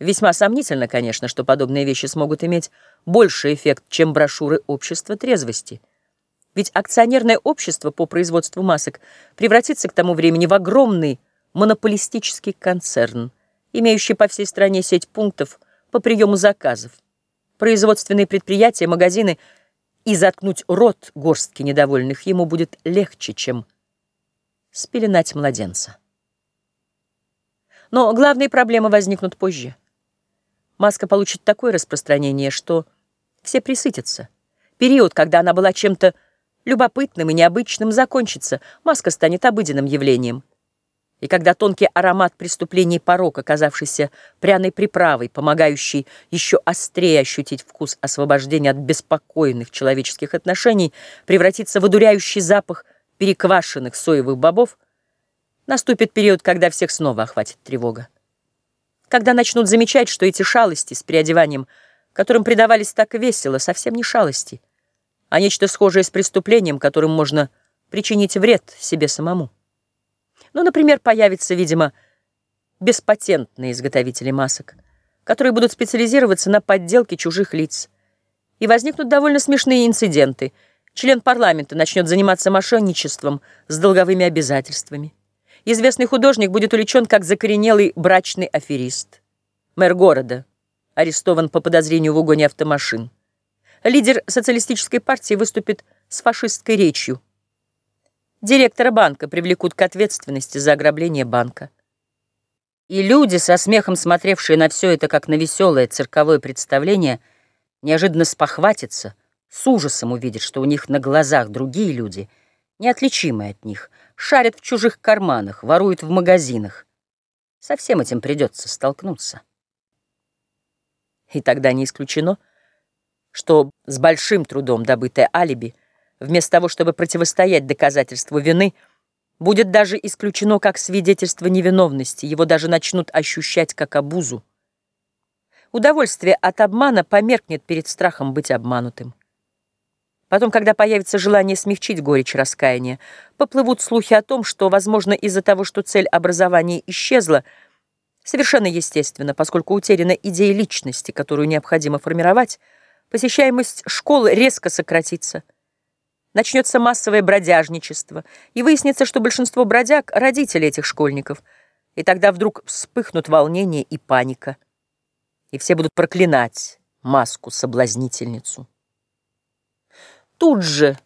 Весьма сомнительно, конечно, что подобные вещи смогут иметь больший эффект, чем брошюры общества трезвости. Ведь акционерное общество по производству масок превратится к тому времени в огромный монополистический концерн, имеющий по всей стране сеть пунктов по приему заказов, производственные предприятия, магазины, и заткнуть рот горстки недовольных ему будет легче, чем спеленать младенца. Но главные проблемы возникнут позже. Маска получит такое распространение, что все присытятся. Период, когда она была чем-то любопытным и необычным, закончится. Маска станет обыденным явлением. И когда тонкий аромат преступлений и порок, оказавшийся пряной приправой, помогающий еще острее ощутить вкус освобождения от беспокойных человеческих отношений, превратится в одуряющий запах переквашенных соевых бобов, наступит период, когда всех снова охватит тревога. Когда начнут замечать, что эти шалости с переодеванием, которым предавались так весело, совсем не шалости, а нечто схожее с преступлением, которым можно причинить вред себе самому. Ну, например, появятся, видимо, беспатентные изготовители масок, которые будут специализироваться на подделке чужих лиц. И возникнут довольно смешные инциденты – Член парламента начнет заниматься мошенничеством с долговыми обязательствами. Известный художник будет уличен как закоренелый брачный аферист. Мэр города арестован по подозрению в угоне автомашин. Лидер социалистической партии выступит с фашистской речью. Директора банка привлекут к ответственности за ограбление банка. И люди, со смехом смотревшие на все это как на веселое цирковое представление, неожиданно спохватятся – с ужасом увидят, что у них на глазах другие люди, неотличимые от них, шарят в чужих карманах, воруют в магазинах. Со всем этим придется столкнуться. И тогда не исключено, что с большим трудом добытое алиби, вместо того, чтобы противостоять доказательству вины, будет даже исключено как свидетельство невиновности, его даже начнут ощущать как обузу. Удовольствие от обмана померкнет перед страхом быть обманутым. Потом, когда появится желание смягчить горечь раскаяния, поплывут слухи о том, что, возможно, из-за того, что цель образования исчезла, совершенно естественно, поскольку утеряна идея личности, которую необходимо формировать, посещаемость школы резко сократится. Начнется массовое бродяжничество, и выяснится, что большинство бродяг — родители этих школьников, и тогда вдруг вспыхнут волнение и паника, и все будут проклинать маску-соблазнительницу. Тут же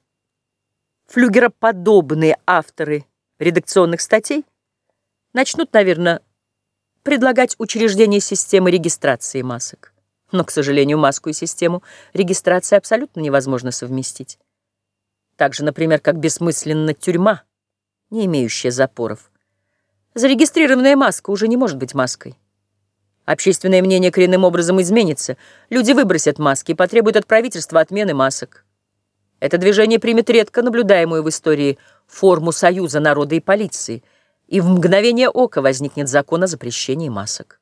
флюгероподобные авторы редакционных статей начнут, наверное, предлагать учреждение системы регистрации масок. Но, к сожалению, маску и систему регистрации абсолютно невозможно совместить. Так же, например, как бессмысленна тюрьма, не имеющая запоров. Зарегистрированная маска уже не может быть маской. Общественное мнение коренным образом изменится. Люди выбросят маски и потребуют от правительства отмены масок. Это движение примет редко наблюдаемую в истории форму союза народа и полиции, и в мгновение ока возникнет закон о запрещении масок.